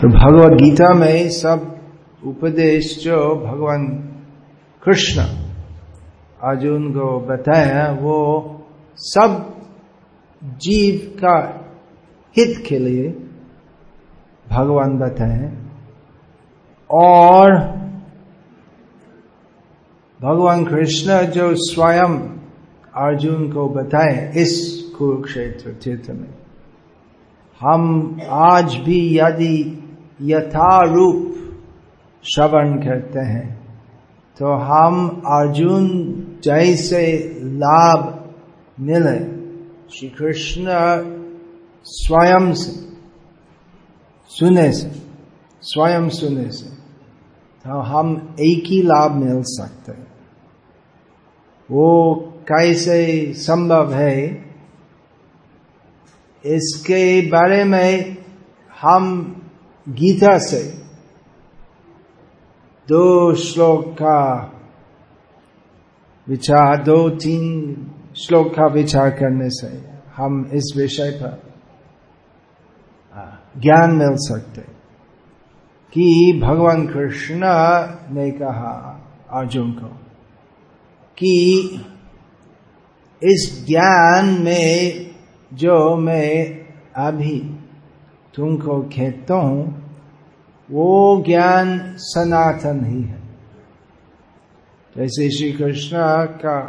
तो भगवत गीता में सब उपदेश जो भगवान कृष्ण, अर्जुन को बताया, वो सब जीव का हित के लिए भगवान बताए और भगवान कृष्ण जो स्वयं अर्जुन को बताए इस कुरुक्षेत्र तीर्थ में, हम आज भी यदि यथारूप श्रवण करते हैं। तो हम अर्जुन जैसे लाभ मिले श्री कृष्ण स्वयं से, सुने से, स्वयं सुने से तो हम एक ही लाभ मिल सकते हैं। वो कैसे संभव है, इसके बारे में हम गीता से दो श्लोक का विचार, दो, तीन श्लोक का विचार करने से हम इस विषय पर ज्ञान मिल सकते। कि भगवान कृष्ण ने कहा अर्जुन को कि इस ज्ञान में जो मैं अभी तुमको कहता हूँ, वो ज्ञान सनातन ही है। जैसे श्री कृष्ण का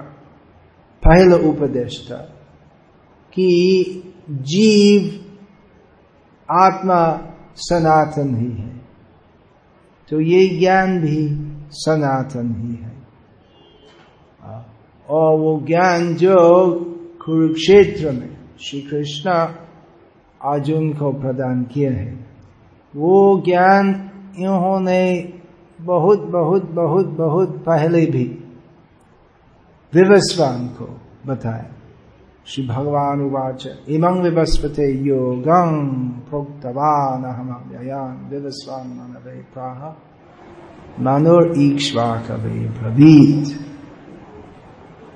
पहला उपदेश था कि जीव आत्मा सनातन ही है। तो ये ज्ञान भी सनातन ही है। और वो ज्ञान जो कुरुक्षेत्र में श्री कृष्ण अर्जुन को प्रदान किया है। वो ज्ञान इन्होंने बहुत बहुत बहुत बहुत पहले भी विवस्वान को बताया। श्री भगवान उवाच, इमं विवस्वते योगं प्रोक्तवान अहम व्ययान विवस्वान मानवे प्राह मानोर ईक्ष्वा कवे ब्रवीत।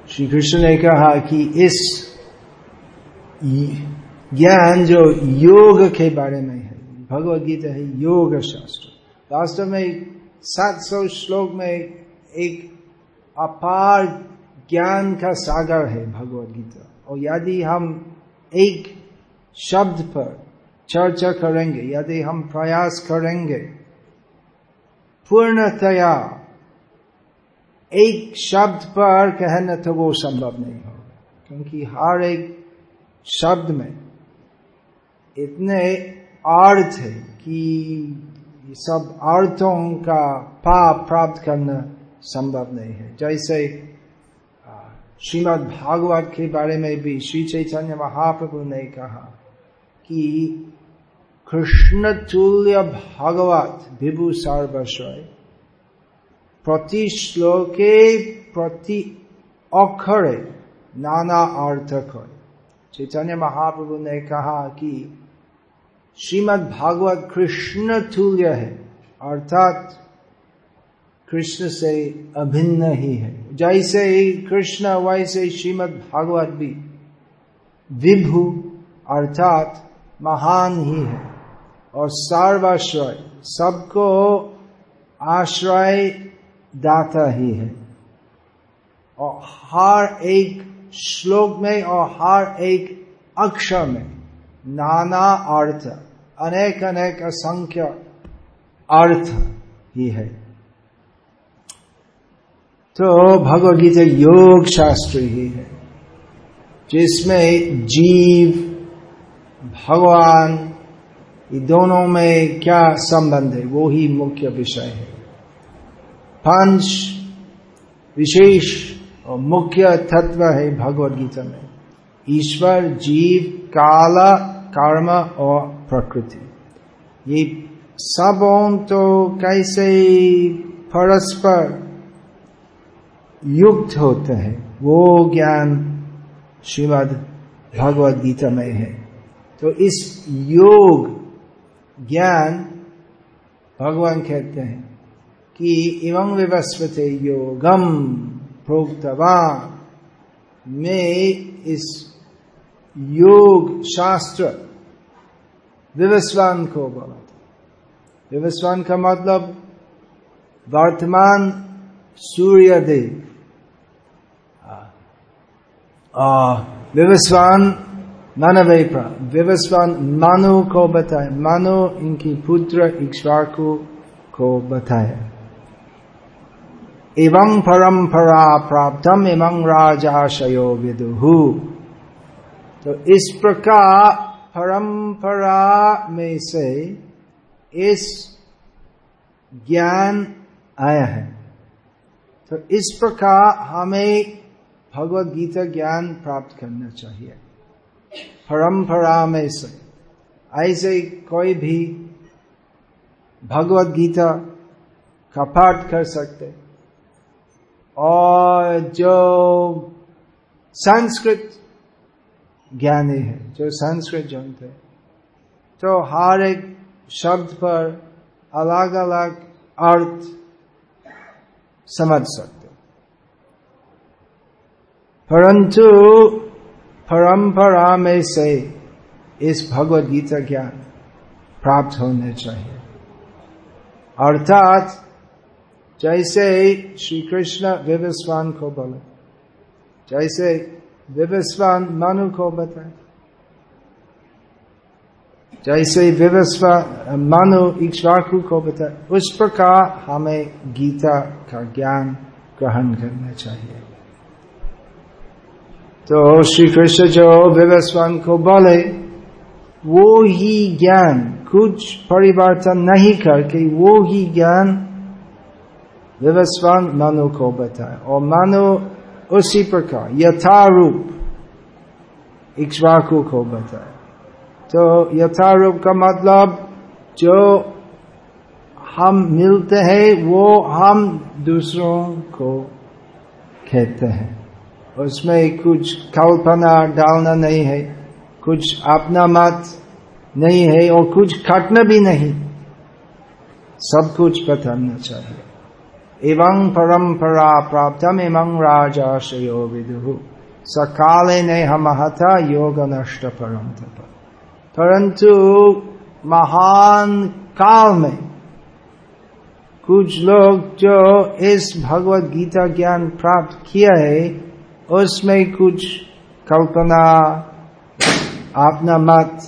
श्री कृष्ण ने कहा कि इस ज्ञान जो योग के बारे में है, भगवत गीता है, योग शास्त्र। वास्तव में सात सौ श्लोक में एक अपार ज्ञान का सागर है भगवत गीता। और यदि हम एक शब्द पर चर्चा करेंगे, यदि हम प्रयास करेंगे, पूर्णतया एक शब्द पर कहना तो वो संभव नहीं होगा, क्योंकि हर एक शब्द में इतने अर्थ है कि सब अर्थों का पाप प्राप्त करना संभव नहीं है। जैसे श्रीमद् भागवत के बारे में भी श्री चैतन्य महाप्रभु ने कहा कि कृष्ण तुल्य भागवत विभु सर्वस्वय प्रति श्लोके प्रति अक्षरे नाना अर्थ कर चैतन्य महाप्रभु ने कहा कि श्रीमद् भागवत कृष्ण तुल्य है। अर्थात कृष्ण से अभिन्न ही है। जैसे ही कृष्ण, वैसे श्रीमद् भागवत भी विभु अर्थात महान ही है। और सर्वाश्रय, सबको आश्रय दाता ही है। और हर एक श्लोक में और हर एक अक्षर में नाना अर्थ अनेक अनेक असंख्य अर्थ ही है। तो भगवदगीता योग शास्त्र ही है, जिसमें जीव, भगवान ये दोनों में क्या संबंध है, वो ही मुख्य विषय है। पाँच, विशेष और मुख्य तत्व है भगवत गीता में। ईश्वर, जीव, काला कर्म और प्रकृति ये सब तो कैसे परस्पर युक्त होते हैं वो ज्ञान श्रीमद भगवद गीता में है तो इस योग ज्ञान भगवान कहते हैं कि एवं विवस्वते योगम प्रोक्तवा में इस योग, शास्त्र। विवस्वान को बोला था। विवस्वान का मतलब वर्तमान सूर्य देव। विवस्वान मानव विवस्वान मानो को बताए मानो इनकी पुत्र इक्ष्वाकु को बताया। एवं परंपरा प्राप्तम, एवं राजाशयो विदुहु तो इस प्रकार परंपरा में से इस ज्ञान आया है। तो इस प्रकार हमें भगवत गीता ज्ञान प्राप्त करना चाहिए। परंपरा में से ऐसे कोई भी भगवत गीता का पाठ कर सकते और जो संस्कृत ज्ञानी है, जो संस्कृत जानते हैं। तो हर एक शब्द पर अलग अलग अर्थ समझ सकते परंतु परंपरा में से इस भगवत गीता ज्ञान प्राप्त होने चाहिए। अर्थात जैसे श्री कृष्ण विवस्वान को बोले, जैसे विवस्वान मनु को बताए जैसे विवस्वा, मनु इक्ष्वाकु को बताए उस प्रकार हमें गीता का ज्ञान ग्रहण करना चाहिए। तो श्री कृष्ण जो विवस्वान को बोले, वो ही ज्ञान कुछ परिवर्तन नहीं करके, वो ही ज्ञान विवस्वान मनु को बताए और मनु उसी प्रकार यथारूप इक्ष्वाकु को बताए तो यथारूप का मतलब जो हम मिलते हैं वो हम दूसरों को कहते हैं उसमें कुछ कल्पना डालना नहीं है कुछ अपना मत नहीं है और कुछ खटना भी नहीं सब कुछ बताना चाहिए एवं परंपरा प्राप्तम एवं राजाशयो विदु सकाले ने हम हथा योग नष्ट परम परंतु महान काल में कुछ लोग जो इस भगवत गीता ज्ञान प्राप्त किया है उसमें कुछ कल्पना अपना मत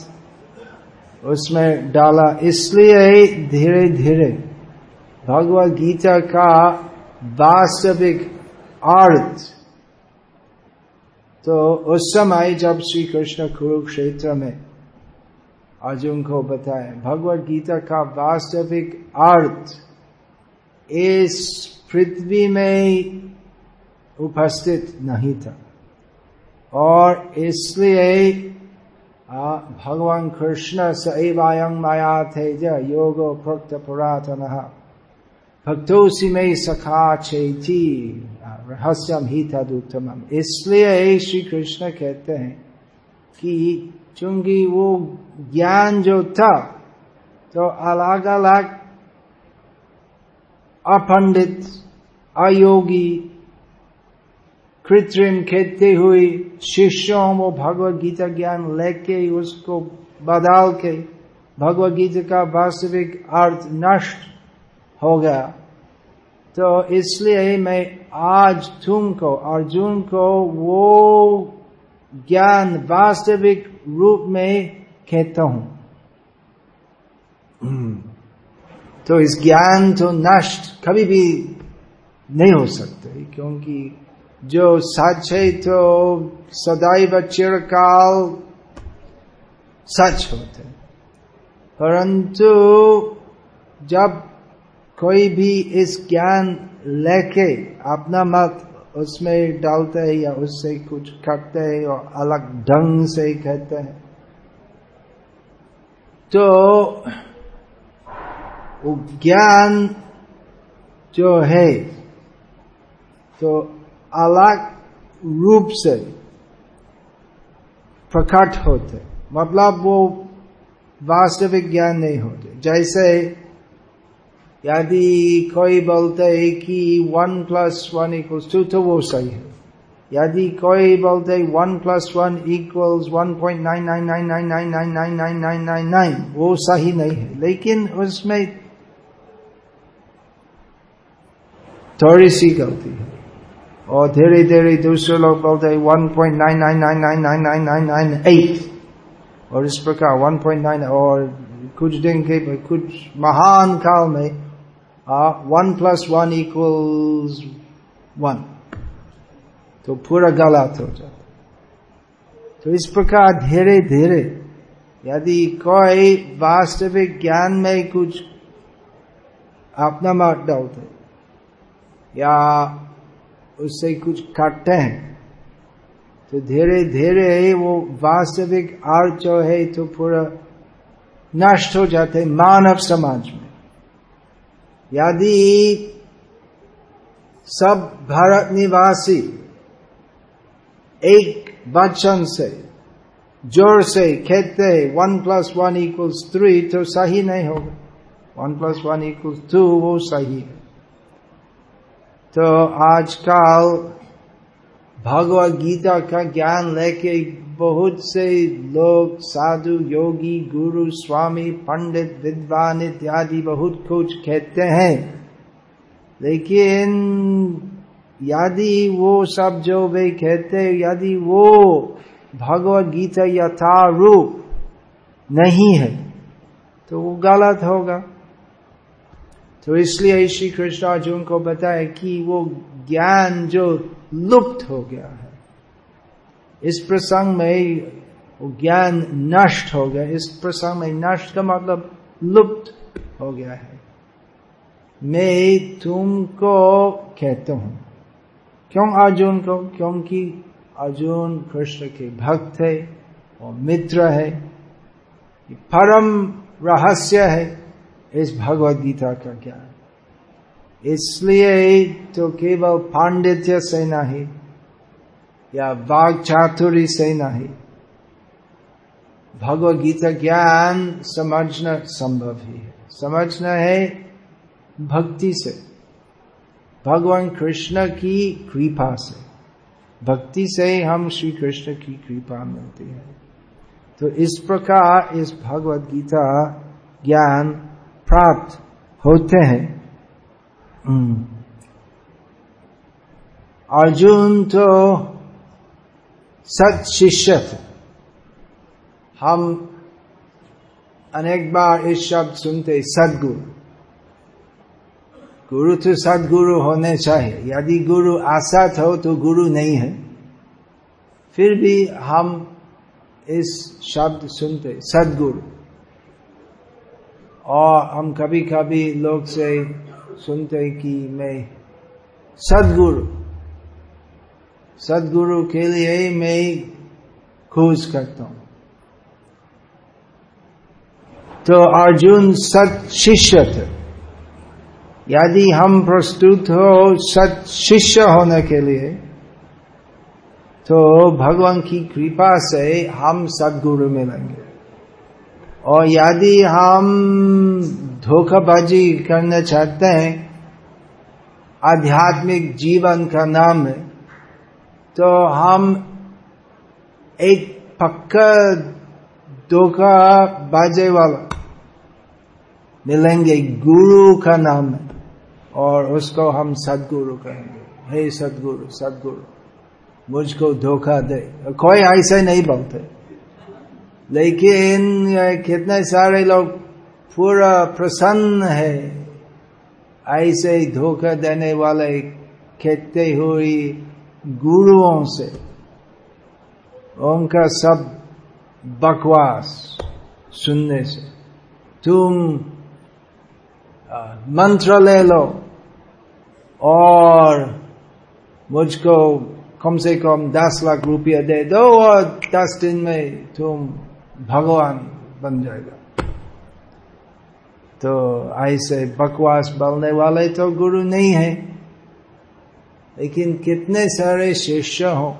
उसमें डाला इसलिए धीरे धीरे भगवत गीता का वास्तविक अर्थ तो उस समय जब श्री कृष्ण कुरुक्षेत्र में अर्जुन को बताए भगवत गीता का वास्तविक अर्थ इस पृथ्वी में उपस्थित नहीं था। और इसलिए भगवान कृष्ण सैवायं माया तेज योग प्रोक्त पुरातन भक्तोसी में सखा चेती रहस्यम ही तदुत्तम इसलिए श्री कृष्ण कहते हैं कि चूँकि वो ज्ञान जो था तो अलग अलग अपंडित अयोगी कृत्रिम कहते हुए शिष्यों वो भगवत गीता ज्ञान लेके उसको बदल के भगवत गीता का वास्तविक अर्थ नष्ट हो गया। तो इसलिए मैं आज तुमको, अर्जुन को वो ज्ञान वास्तविक रूप में कहता हूँ। तो इस ज्ञान तो नष्ट कभी भी नहीं हो सकते, क्योंकि जो सच है तो सदैव चिरकाल सच होते परंतु जब कोई भी इस ज्ञान लेके अपना मत उसमें डालते हैं या उससे कुछ करते हैं और अलग ढंग से कहते हैं। तो ज्ञान जो है तो अलग रूप से प्रकट होते मतलब वो वास्तविक ज्ञान नहीं होते। जैसे यदि कोई बोलते है कि one plus one equals two तो वो सही है यदि कोई बोलते है one plus one equals one point nine nine nine nine nine nine nine nine nine nine nine वो सही नहीं है लेकिन उसमें थोड़ी सी गलती है और धीरे धीरे दूसरे लोग बोलते one point nine nine nine nine nine nine nine nine eight और इस प्रकार वन पॉइंट नाइन और कुछ दिन के कुछ महान काल में one plus one equals one तो पूरा गलत हो जाता तो इस प्रकार धीरे धीरे, यदि कोई वास्तविक ज्ञान में कुछ अपना मत डालते या उससे कुछ काटते हैं तो धीरे धीरे वो वास्तविक अर्थ जो है तो पूरा नष्ट हो जाते मानव समाज में। यदि सब भारत निवासी एक वचन से, ज़ोर से कहते one plus one equals three तो सही नहीं होगा। One plus one equals two वो सही है। तो आजकल भगवत गीता का ज्ञान लेके बहुत से लोग, साधु, योगी, गुरु, स्वामी, पंडित, विद्वान इत्यादि बहुत कुछ कहते हैं। लेकिन यदि वो सब जो वे कहते यदि वो भगवत गीता यथा रूप नहीं है तो वो गलत होगा। तो इसलिए श्री कृष्ण अर्जुन को बताया कि वो ज्ञान जो लुप्त हो गया है। इस प्रसंग में ज्ञान नष्ट हो गया। इस प्रसंग में नष्ट का मतलब लुप्त हो गया है। मैं तुमको कहता हूँ। क्यों अर्जुन को? क्योंकि अर्जुन कृष्ण के भक्त है और मित्र है परम रहस्य है इस भगवत गीता का ज्ञान। इसलिए तो केवल पांडित्य से नहीं या वाग चातुरी से नहीं। भगवत गीता ज्ञान समझना संभव ही है। समझना है भक्ति से। भगवान कृष्ण की कृपा से। भक्ति से हम श्री कृष्ण की कृपा मिलती है। तो इस प्रकार इस भगवत गीता ज्ञान प्राप्त होते हैं। हम्म। अर्जुन तो सत शिष्य हम अनेक बार इस शब्द सुनते सदगुरु। गुरु तो सदगुरु होने चाहिए। यदि गुरु आसत हो तो गुरु नहीं है। फिर भी हम इस शब्द सुनते सदगुरु। और हम कभी कभी लोग से सुनते कि मैं सदगुरु। सदगुरु के लिए ही मैं खोज करता हूँ। तो अर्जुन सत शिष्य थे। यदि हम प्रस्तुत हो सत शिष्य होने के लिए तो भगवान की कृपा से हम सदगुरु मिलेंगे। और यदि हम धोखाबाजी करना चाहते हैं, आध्यात्मिक जीवन का नाम है तो हम एक पक्का धोखा बाजे वाला मिलेंगे गुरु का नाम है और उसको हम सदगुरु कहेंगे। हे सदगुरु सदगुरु, मुझको धोखा दे। कोई ऐसे नहीं बोलते। लेकिन कितने सारे लोग पूरा प्रसन्न है। ऐसे धोखा देने वाले कहते हुए गुरुओं से उनका सब बकवास सुनने से तुम मंत्र ले लो और मुझको कम से कम दस लाख रुपया दे दो और दस दिन में तुम भगवान बन जाएगा तो ऐसे बकवास बोलने वाले तो गुरु नहीं है लेकिन कितने सारे शिष्य हो,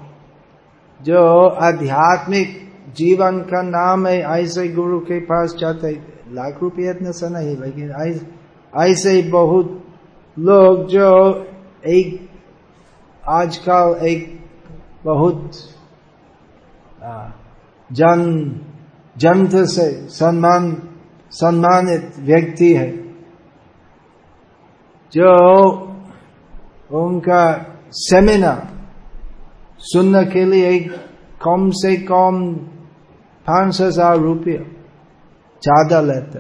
जो आध्यात्मिक जीवन का नाम है, ऐसे गुरु के पास जाते लाख रुपये इतना सा नहीं, लेकिन ऐसे बहुत लोग जो एक, आजकल एक बहुत जन जन्म से सम्मान, सम्मानित व्यक्ति है, जो उनका सेमिनार सुनने के लिए कम से कम पाँच हज़ार रुपया ज़्यादा लेते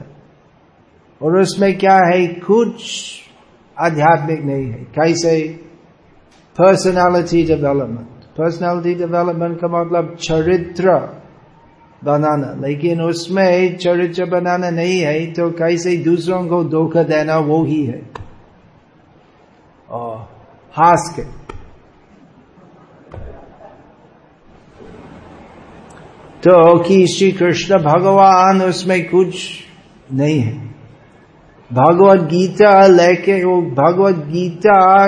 और उसमें क्या है कुछ आध्यात्मिक नहीं है कैसे पर्सनालिटी डेवलपमेंट पर्सनालिटी डेवलपमेंट का मतलब चरित्र बनाना लेकिन उसमें चरित्र बनाना नहीं है तो कैसे दूसरों को धोखा देना वो ही है और हास के तो कि श्री कृष्ण भगवान, उसमें कुछ नहीं है। भगवत गीता लेके, वो भगवत गीता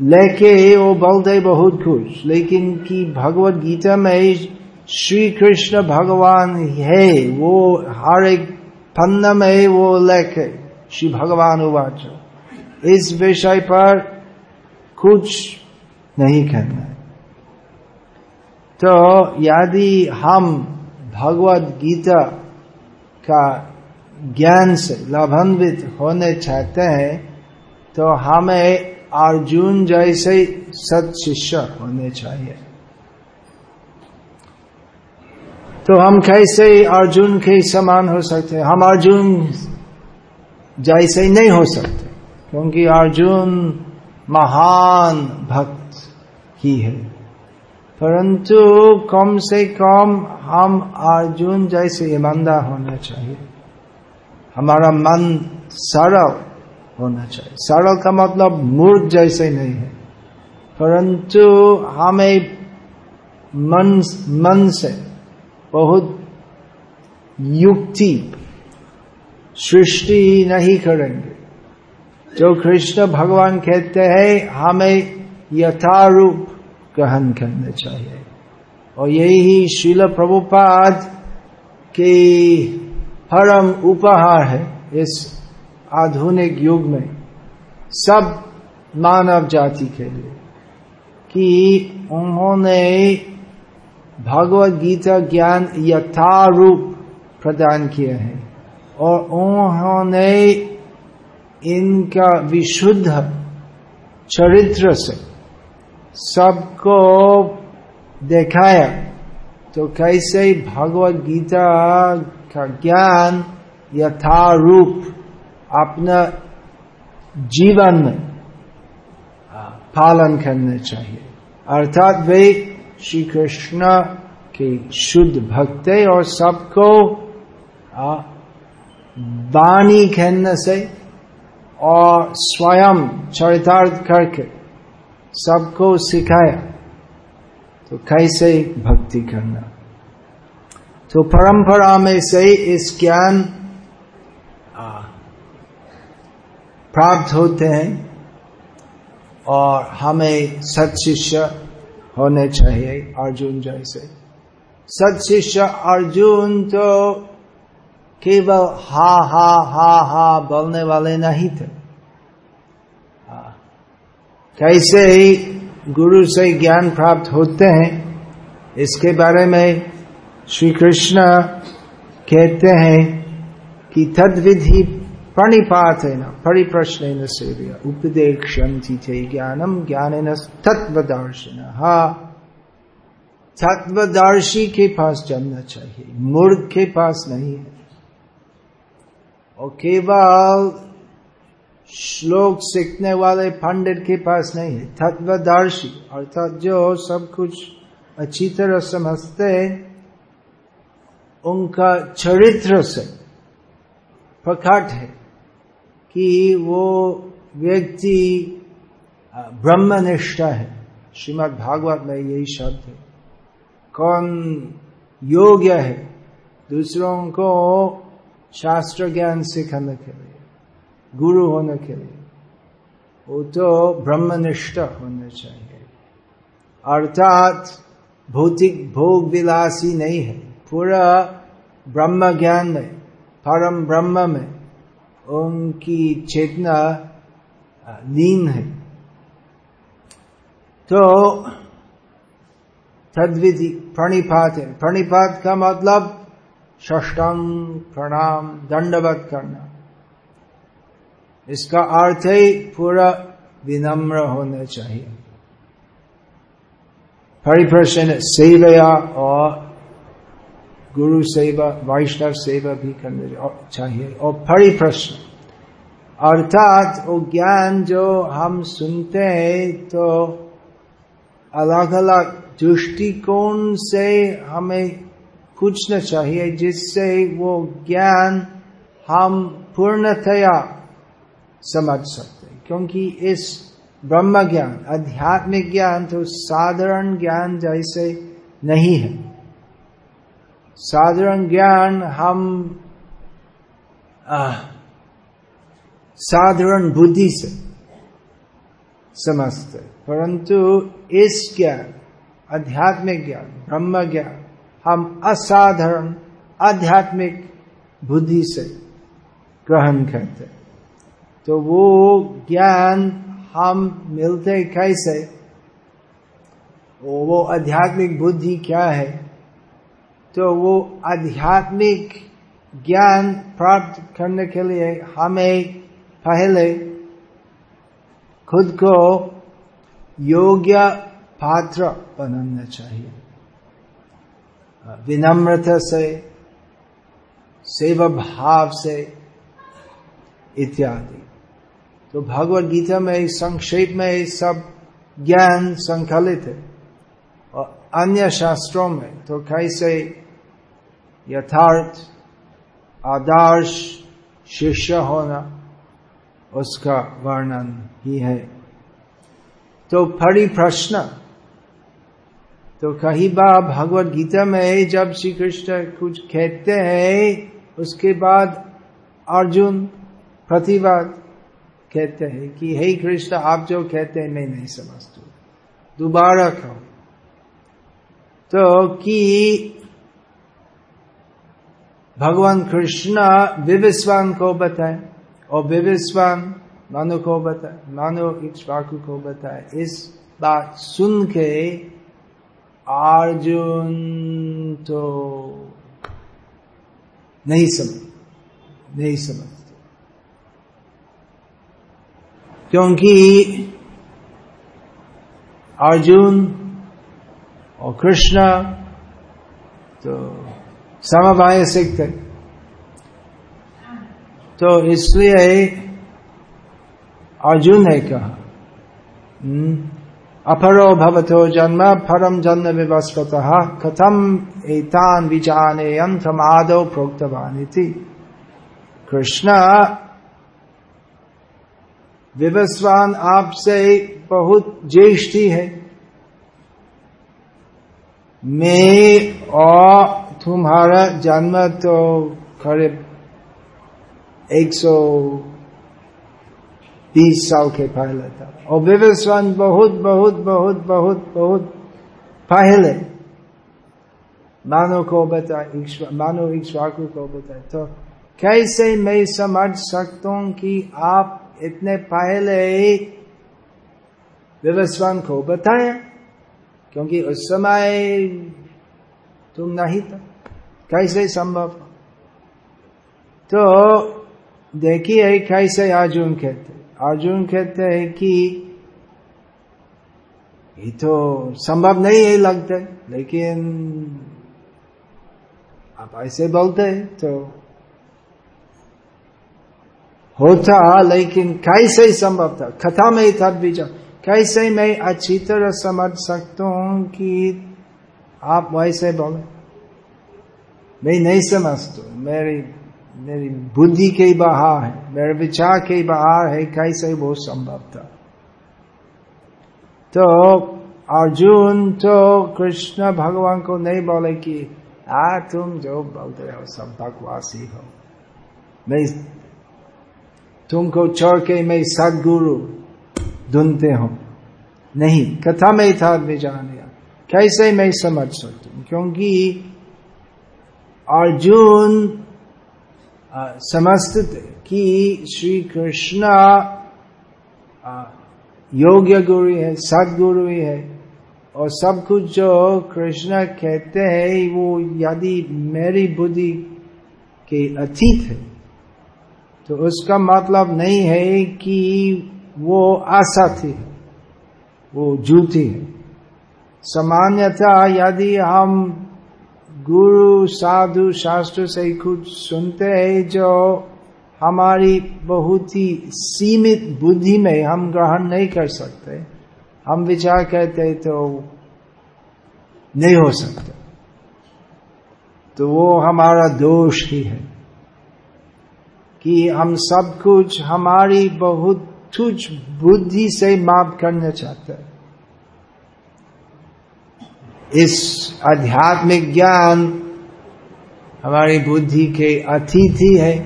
लेके वो बोलते बहुत खुश लेकिन कि भगवत गीता में श्री कृष्ण भगवान है, वो हर एक पन्ना में वो लेके श्री भगवान उवाच इस विषय पर कुछ नहीं करना। तो यदि हम भगवत गीता का ज्ञान से लाभान्वित होने चाहते हैं तो हमें अर्जुन जैसे सत शिष्य होने चाहिए। तो हम कैसे अर्जुन के समान हो सकते हैं? हम अर्जुन जैसे ही नहीं हो सकते, क्योंकि अर्जुन महान भक्त ही है। परंतु कम से कम हम अर्जुन जैसे ईमानदार होना चाहिए। हमारा मन सरल होना चाहिए। सरल का मतलब मूर्ख जैसे नहीं है। परंतु हमें मन मन से बहुत युक्ति, सृष्टि नहीं करेंगे। जो कृष्ण भगवान कहते हैं, हमें यथारूप ग्रहण करना चाहिए। और यही शिल प्रभुपाद के परम उपहार है इस आधुनिक युग में सब मानव जाति के लिए कि उन्होंने भगवत गीता ज्ञान यथारूप प्रदान किए हैं और उन्होंने इनका विशुद्ध चरित्र से सबको दिखाया। तो कैसे भगवत गीता का ज्ञान यथारूप अपना जीवन में पालन करना चाहिए। अर्थात वे श्री कृष्ण के शुद्ध भक्त और सबको वाणी कहने से और स्वयं चरितार्थ करके सबको सिखाया। तो कैसे भक्ति करना? तो परंपरा में से इस ज्ञान प्राप्त होते हैं और हमें सत शिष्य होने चाहिए अर्जुन जैसे। सत शिष्य अर्जुन तो केवल हा हा हा हा बोलने वाले नहीं थे। कैसे ही गुरु से ज्ञान प्राप्त होते हैं, इसके बारे में श्री कृष्ण कहते हैं कि तद विधि प्रणिपात है न परिप्रश्न न सेव्य उपदेक्षंति थे ज्ञानम ज्ञान न तत्वदर्शन हा तत्वदर्शी के पास जानना चाहिए, मूर्ख के पास नहीं है। और केवल श्लोक सीखने वाले पंडित के पास नहीं है। तत्वदर्शी, अर्थात जो सब कुछ अच्छी तरह समझते हैं, उनका चरित्र से प्रकट है कि वो व्यक्ति ब्रह्मनिष्ठ है। श्रीमद् भागवत में यही शब्द है। कौन योग्य है? दूसरों को शास्त्र ज्ञान सिखाने के लिए। गुरु होने के लिए। वो तो ब्रह्मनिष्ठ होने चाहिए। अर्थात भौतिक भोग विलासी नहीं है। पूरा ब्रह्म ज्ञान में, परम ब्रह्म में उनकी चेतना लीन है। तो तद्विधि प्रणिपात है। प्रणिपात का मतलब षष्टम प्रणाम, दंडवत करना। इसका अर्थ है पूरा विनम्र होना चाहिए। परिप्रश्न सेवया और गुरु सेवा, वैष्णव सेवा भी करने चाहिए। और परिप्रश्न, अर्थात वो ज्ञान जो हम सुनते हैं तो अलग अलग दृष्टिकोण से हमें पूछना चाहिए, जिससे वो ज्ञान हम पूर्णतया समझ सकते क्योंकि इस ब्रह्म ज्ञान, आध्यात्मिक ज्ञान तो साधारण ज्ञान जैसे नहीं है। साधारण ज्ञान हम साधारण बुद्धि से समझते परंतु इस ज्ञान, आध्यात्मिक ज्ञान, ब्रह्म ज्ञान, हम असाधारण आध्यात्मिक बुद्धि से ग्रहण करते तो वो ज्ञान हम मिलते कैसे? वो, आध्यात्मिक बुद्धि क्या है? तो वो आध्यात्मिक ज्ञान प्राप्त करने के लिए हमें पहले खुद को योग्य पात्र बनाना चाहिए। विनम्रता से सेवा भाव से इत्यादि। तो भगवत गीता में संक्षेप में सब ज्ञान संकलित है। और अन्य शास्त्रों में तो कैसे यथार्थ, आदर्श शिष्य होना, उसका वर्णन ही है। तो फरी प्रश्न तो कहीं बार भगवत गीता में जब श्री कृष्ण कुछ कहते हैं, उसके बाद अर्जुन प्रतिवाद कहते हैं कि, हे कृष्ण, आप जो कहते हैं मैं नहीं समझता दोबारा कहो। तो कि भगवान कृष्ण विविस्वान को बताए और विविस्वान मानो को बताए, मानो इक्ष्वाकु को बताए। इस बात सुन के अर्जुन तो नहीं समझ, नहीं समझते क्योंकि अर्जुन और कृष्ण तो समवाय सीखते तो इसलिए अर्जुन ने कहा अपरो भवतो जन्म, परम जन्म विवस्वत, कथम एतान विजाने आदो प्रोक्तवानी थी कृष्ण विवस्वान आपसे बहुत ज्येष्ठी है। मैं और तुम्हारा जन्म तो करीब एक सौ बीस साल के पहले था। और विवस्वान बहुत बहुत बहुत बहुत बहुत पहले। मानो को बताए मानो ईश्वाकु को बताए। तो कैसे मैं समझ सकता हूँ कि आप इतने पहले विवस्वान को बताया क्योंकि उस समय तुम नहीं था। कैसे संभव? तो देखिए कैसे अर्जुन कहते अर्जुन कहते हैं कि ये तो संभव नहीं है लगते, लेकिन आप ऐसे बोलते हैं तो होता लेकिन कैसे संभव था? कथा में तब विचार कैसे मैं अच्छी तरह समझ सकता हूँ कि आप वैसे बोले? मैं नहीं समझता। मेरी मेरी बुद्धि के बाहर है। मेरे विचार के बाहर है कैसे वो संभव था। तो अर्जुन तो कृष्ण भगवान को नहीं बोले कि, आ, तुम जो बोलते हो सब बकवासी हो। मैं तुमको छोड़ के मैं सदगुरु ढूंढते हो। नहीं, कथा में था जान कैसे मैं समझ सकता हूँ? क्योंकि अर्जुन समझते थे कि श्री कृष्ण योग्य गुरु है, सदगुरु है। और सब कुछ जो कृष्ण कहते हैं, वो यदि मेरी बुद्धि के अतीत है तो उसका मतलब नहीं है कि वो आशा थी, वो जूती है सामान्यता यदि हम गुरु, साधु शास्त्र से कुछ सुनते हैं, जो हमारी बहुत ही सीमित बुद्धि में हम ग्रहण नहीं कर सकते, हम विचार कहते करते तो नहीं हो सकता। तो वो हमारा दोष ही है। कि हम सब कुछ हमारी बहुत तुझ बुद्धि से माफ़ करना चाहते हैं। इस आध्यात्मिक ज्ञान हमारी बुद्धि के अतिथि है।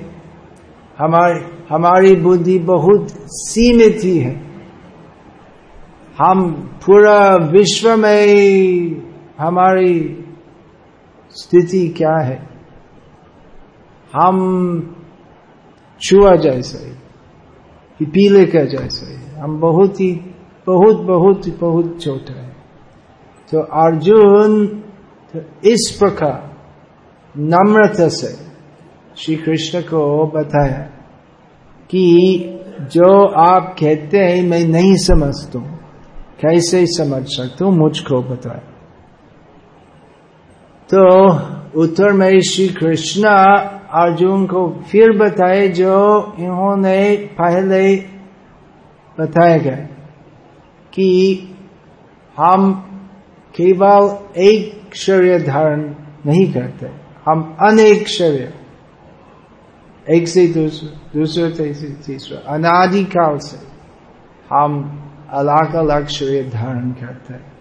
हमारी हमारी बुद्धि बहुत सीमित ही है। हम पूरा विश्व में हमारी स्थिति क्या है? हम छुआ जैसे ही पीले का जैसे हम बहुत ही, बहुत बहुत बहुत छोटे हैं। तो अर्जुन तो इस प्रकार नम्रता से श्री कृष्ण को बताया कि जो आप कहते हैं, मैं नहीं समझता हूँ। कैसे समझ सकता हूँ, मुझको बताए तो उत्तर में श्री कृष्ण अर्जुन को फिर बताए जो इन्होंने पहले बताया गया कि हम केवल एक शरीर धारण नहीं करते, हम अनेक शरीर, एक से दूसरे दूसरे से तीसरा अनादिकाल से हम अलग अलग शरीर धारण करते हैं।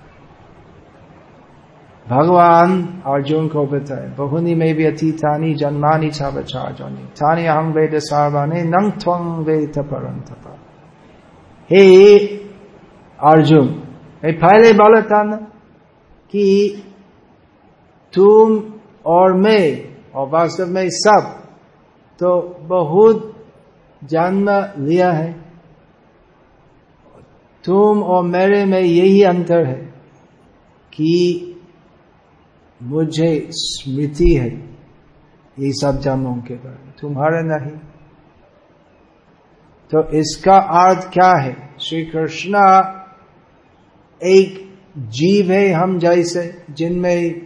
भगवान अर्जुन को बताए बहुनी में भी अतीतानी जन्मानी छा बचा जानी थानी अहम वेद सार्वाने नंग थ्वंग वेद परंत हे अर्जुन पहले बोला था ना कि तुम और मैं और वास्तव में सब तो बहुत जन्म लिया है तुम और मेरे में यही अंतर है कि मुझे स्मृति है ये सब जन्मों के बारे तुम्हारे नहीं। तो इसका अर्थ क्या है? श्री कृष्ण एक जीव है हम जैसे, जिनमें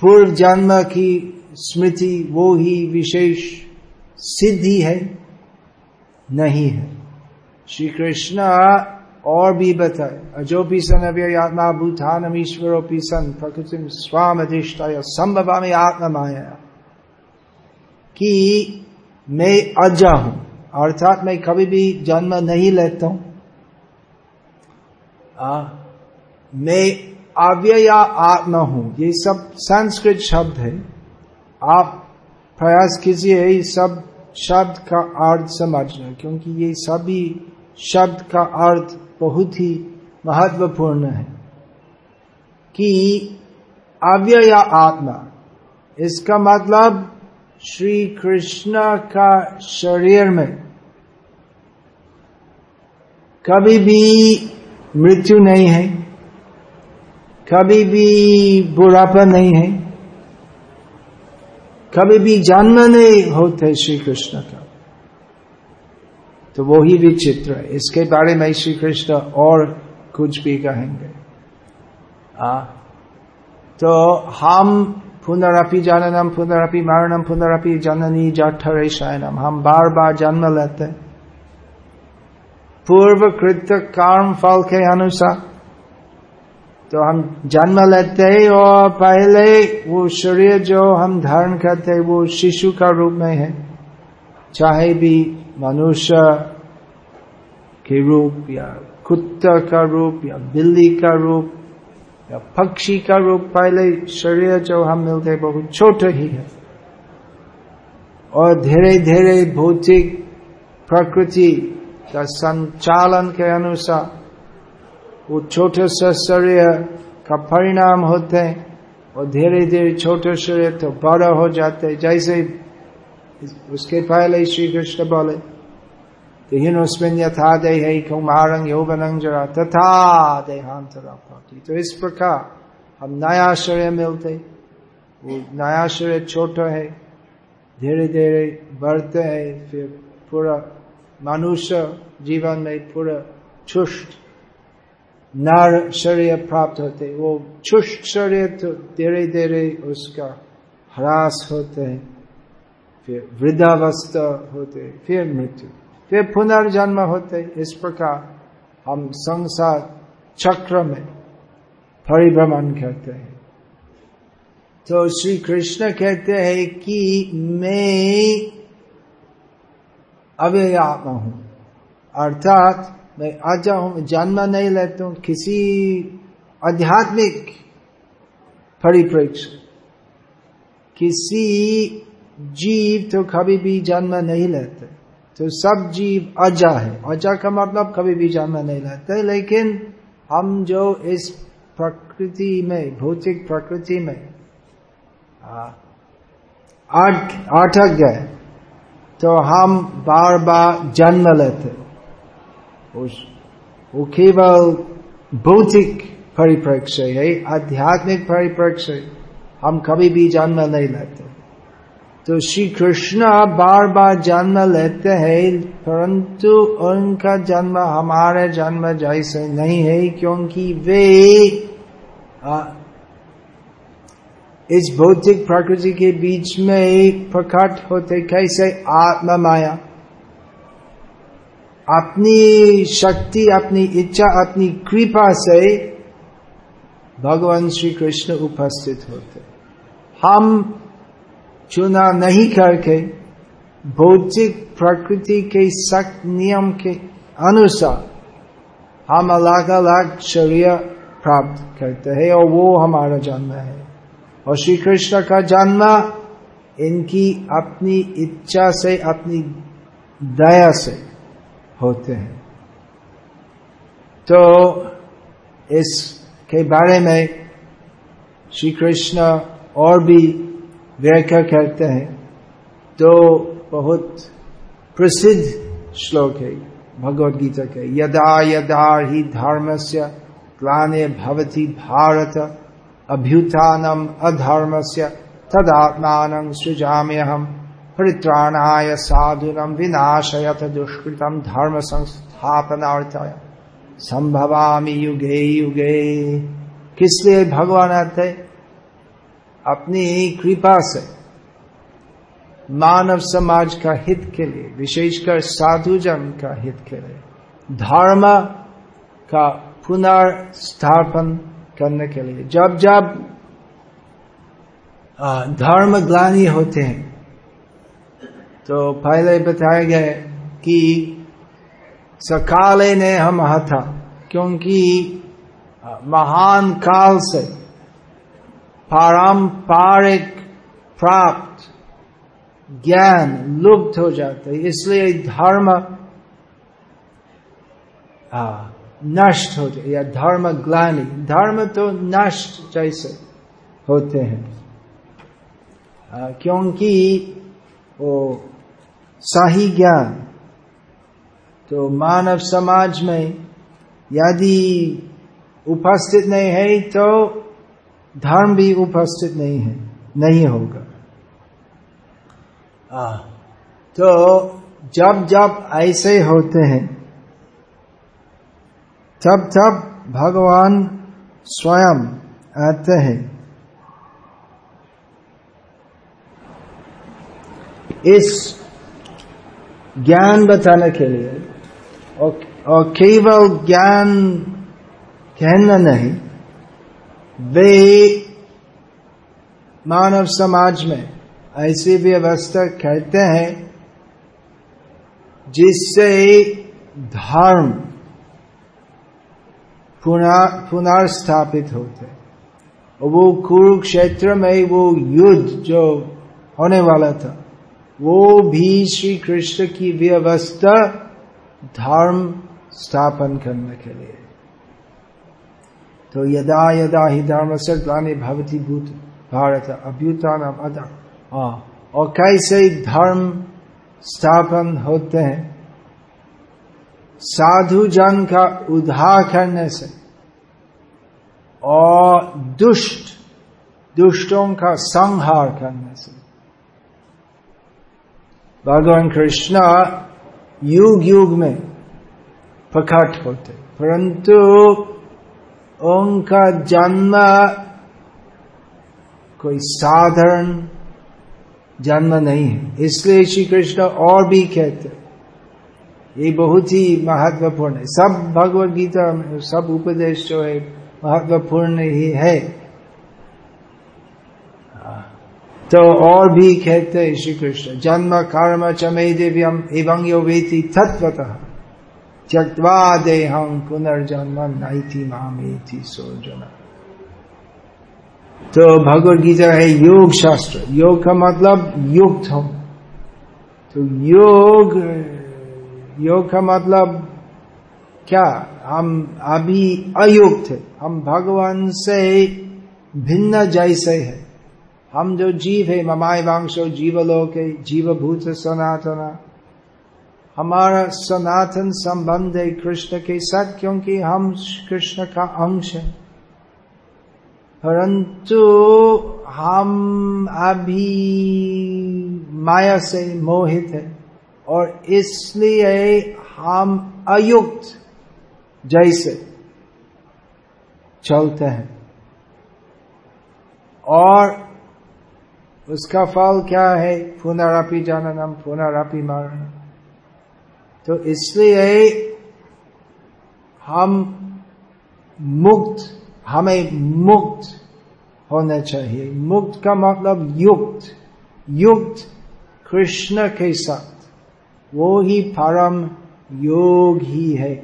पूर्व जन्म की स्मृति वो ही विशेष सिद्धि है, नहीं है। श्री कृष्ण और भी बताए अजो अजोपी सन अव्यत्मा भूतान ईश्वरोपी सन प्रकृति स्वाम अधिष्ठा संभवा में आत्मा माया कि मैं अजा हूँ अर्थात मैं कभी भी जन्म नहीं लेता हूँ। आ, मैं अव्यया आत्मा हूँ। ये सब संस्कृत शब्द है। आप प्रयास कीजिए ये सब शब्द का अर्थ समझना क्योंकि ये सभी शब्द का अर्थ बहुत ही महत्वपूर्ण है कि अव्यय आत्मा, इसका मतलब श्री कृष्ण का शरीर में कभी भी मृत्यु नहीं है, कभी भी बुढ़ापा नहीं है, कभी भी जन्म नहीं होते श्री कृष्ण का। तो वो ही विचित्र है। इसके बारे में श्री कृष्ण और कुछ भी कहेंगे। आ, तो हम पुनरअपि जननम पुनरअपि मरणम पुनरअपि जननी जठरे शयनम। हम बार बार जन्म लेते पूर्व कृत कर्म फल के अनुसार। तो हम जन्म लेते हैं और पहले वो शरीर जो हम धारण करते हैं वो शिशु का रूप में है। चाहे भी मनुष्य के रूप या कुत्ता का रूप या बिल्ली का रूप या पक्षी का रूप, पहले शरीर जो हम मिलते बहुत छोटे ही है। और धीरे धीरे भौतिक प्रकृति का संचालन के अनुसार वो छोटे से शरीर का परिणाम होते हैं और धीरे धीरे छोटे शरीर तो बड़ा हो जाते जैसे उसके पहले श्री कृष्ण बोले हिनोस्मिन यथा देह कुमारंग यौवनंग जरा तथा देहांतरा पाती तो इस प्रकार हम नया शरीर मिलते वो नया शरीर छोटा है धीरे धीरे बढ़ते हैं फिर पूरा मनुष्य जीवन में पूरा चुष्ट नर शरीर प्राप्त होते वो चुष्ट शरीर तो धीरे धीरे उसका ह्रास होते हैं फिर वृद्धावस्था होते, फिर मृत्यु, फिर पुनर्जन्म होते। इस प्रकार हम संसार चक्र में परिभ्रमण करते हैं। तो श्री कृष्ण कहते हैं कि मैं अव्यात्मा हूँ। अर्थात मैं आजा हूँ जन्म नहीं लेता हूँ। किसी आध्यात्मिक परिप्रेक्ष्य, किसी जीव तो कभी भी जन्म नहीं लेते तो सब जीव अजा है। अजा का मतलब कभी भी जन्म नहीं लेते लेकिन हम जो इस प्रकृति में, भौतिक प्रकृति में अटक गए तो हम बार बार जन्म लेते। उस, वो केवल भौतिक परिप्रेक्ष्य है, आध्यात्मिक परिप्रेक्ष्य, हम कभी भी जन्म नहीं लेते। तो श्री कृष्ण बार बार जन्म लेते हैं परंतु उनका जन्म हमारे जन्म जैसे नहीं है क्योंकि वे आ, इस भौतिक प्रकृति के बीच में एक प्रकट होते कैसे आत्मा माया अपनी शक्ति अपनी इच्छा अपनी कृपा से भगवान श्री कृष्ण उपस्थित होते। हम चुना नहीं करके भौतिक प्रकृति के सख्त नियम के अनुसार हम अलग अलग शरीर प्राप्त करते हैं और वो हमारा जन्म है। और श्री कृष्ण का जन्म इनकी अपनी इच्छा से, अपनी दया से होते हैं। तो इसके बारे में श्री कृष्ण और भी व्याख्या करते हैं? तो बहुत प्रसिद्ध श्लोक है भगवद गीता के। यदा यदा ही धर्म से ग्लाने भवती भारत, अभ्युत्थानम अधर्म से तदात्मान सृजाम्य हम परित्राणाय साधुनम विनाशयत दुष्कृतम धर्म संस्थापनार्थाय संभवामी युगे युगे। किसलिए भगवान आते अपनी कृपा से मानव समाज का हित के लिए, विशेषकर साधु जन का हित के लिए, धर्म का पुनर्स्थापन करने के लिए, जब जब धर्म ग्लानी होते हैं तो पहले बताया गया कि सकाले ने हम था क्योंकि महान काल से पारंपरिक प्राप्त ज्ञान लुप्त हो जाते इसलिए धर्म नष्ट हो जाए या धर्म ग्लानी धर्म तो नष्ट जैसे होते हैं आ, क्योंकि वो सही ज्ञान तो मानव समाज में यदि उपस्थित नहीं है तो धर्म भी उपस्थित नहीं है नहीं होगा। आ, तो जब जब ऐसे होते हैं तब तब भगवान स्वयं आते हैं। इस ज्ञान बताने के लिए और, और केवल ज्ञान कहना नहीं वे मानव समाज में ऐसी व्यवस्था कहते हैं जिससे धर्म पुनर्स्थापित होते वो कुरुक्षेत्र में वो युद्ध जो होने वाला था, वो भी श्री कृष्ण की व्यवस्था धर्म स्थापन करने के लिए। तो यदा यदा ही धर्म से भवती भूत, भारत अभ्युत्थान अदा और कैसे धर्म स्थापन होते हैं, साधु जन का उद्धार करने से, और दुष्ट, दुष्टों का संहार करने से। भगवान कृष्ण युग युग में प्रकट होते, परंतु उनका जन्म कोई साधारण जन्म नहीं है। इसलिए श्री कृष्ण और भी कहते ये बहुत ही महत्वपूर्ण है। सब भगवत गीता में सब उपदेश जो है, महत्वपूर्ण ही है। तो और भी कहते हैं श्री कृष्ण जन्म कर्म चमे दिव्यम एवं यो वेति तत्वतः त्यक्वा देहम पुनर्जन्म नैति मामेति सोजना। तो भगवत गीता है योग शास्त्र। योग का मतलब युक्त हो तो योग योग का मतलब क्या? हम अभी अयुक्त है। हम भगवान से भिन्न जैसे है। हम जो जीव है ममाय वांशो जीवलोक है जीवभूत सनातना। हमारा सनातन संबंध है कृष्ण के साथ, क्योंकि हम कृष्ण का अंश है। परंतु हम अभी माया से मोहित है, और इसलिए हम अयुक्त जैसे चलते हैं। और उसका फल क्या है? पुनरापि जाननम पुनरापि मारण तो इसलिए हम मुक्त, हमें मुक्त होना चाहिए। मुक्त का मतलब युक्त युक्त कृष्ण के साथ। वो ही परम योग ही है।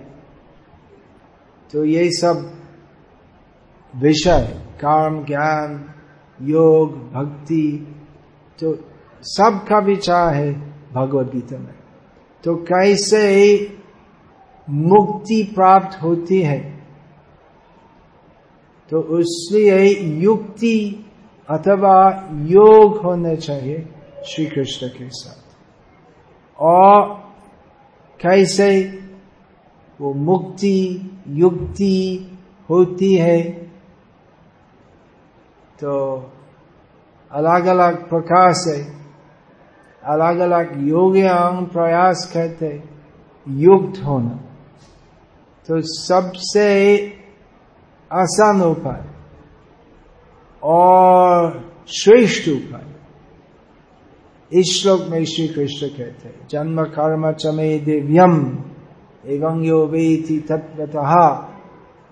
तो ये सब विषय कर्म ज्ञान, योग, भक्ति तो सबका विचार है भगवत गीता में। तो कैसे मुक्ति प्राप्त होती है? तो उसलिए युक्ति अथवा योग होने चाहिए श्री कृष्ण के साथ। और कैसे वो मुक्ति, युक्ति होती है? तो अलग अलग प्रकार से अलग अलग योग्यांग प्रयास कहते युक्त होना। तो सबसे आसान उपाय और श्रेष्ठ उपाय, इस श्लोक में श्री कृष्ण कहते हैं, जन्म कर्म चमे दिव्यम, एवं यो वेति तत्वतः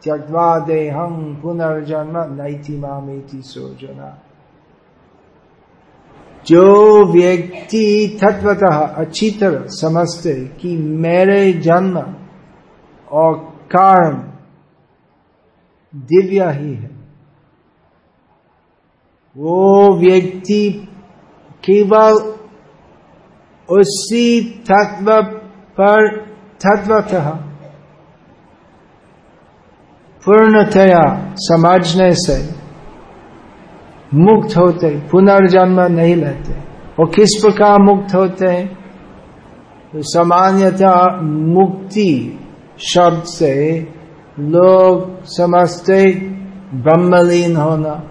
त्यक्वा देहम पुनर्जन्म नैति मामेति सोजना। जो व्यक्ति तत्वतः अच्छी तरह समझते कि मेरे जन्म और कारण दिव्य ही है, वो व्यक्ति केवल उसी तत्व पर तत्वतः पूर्णतया समझने से मुक्त होते, पुनर्जन्म नहीं लेते। वो किस प्रकार मुक्त होते हैं? तो सामान्यतः मुक्ति शब्द से लोग समझते ब्रह्मलीन होना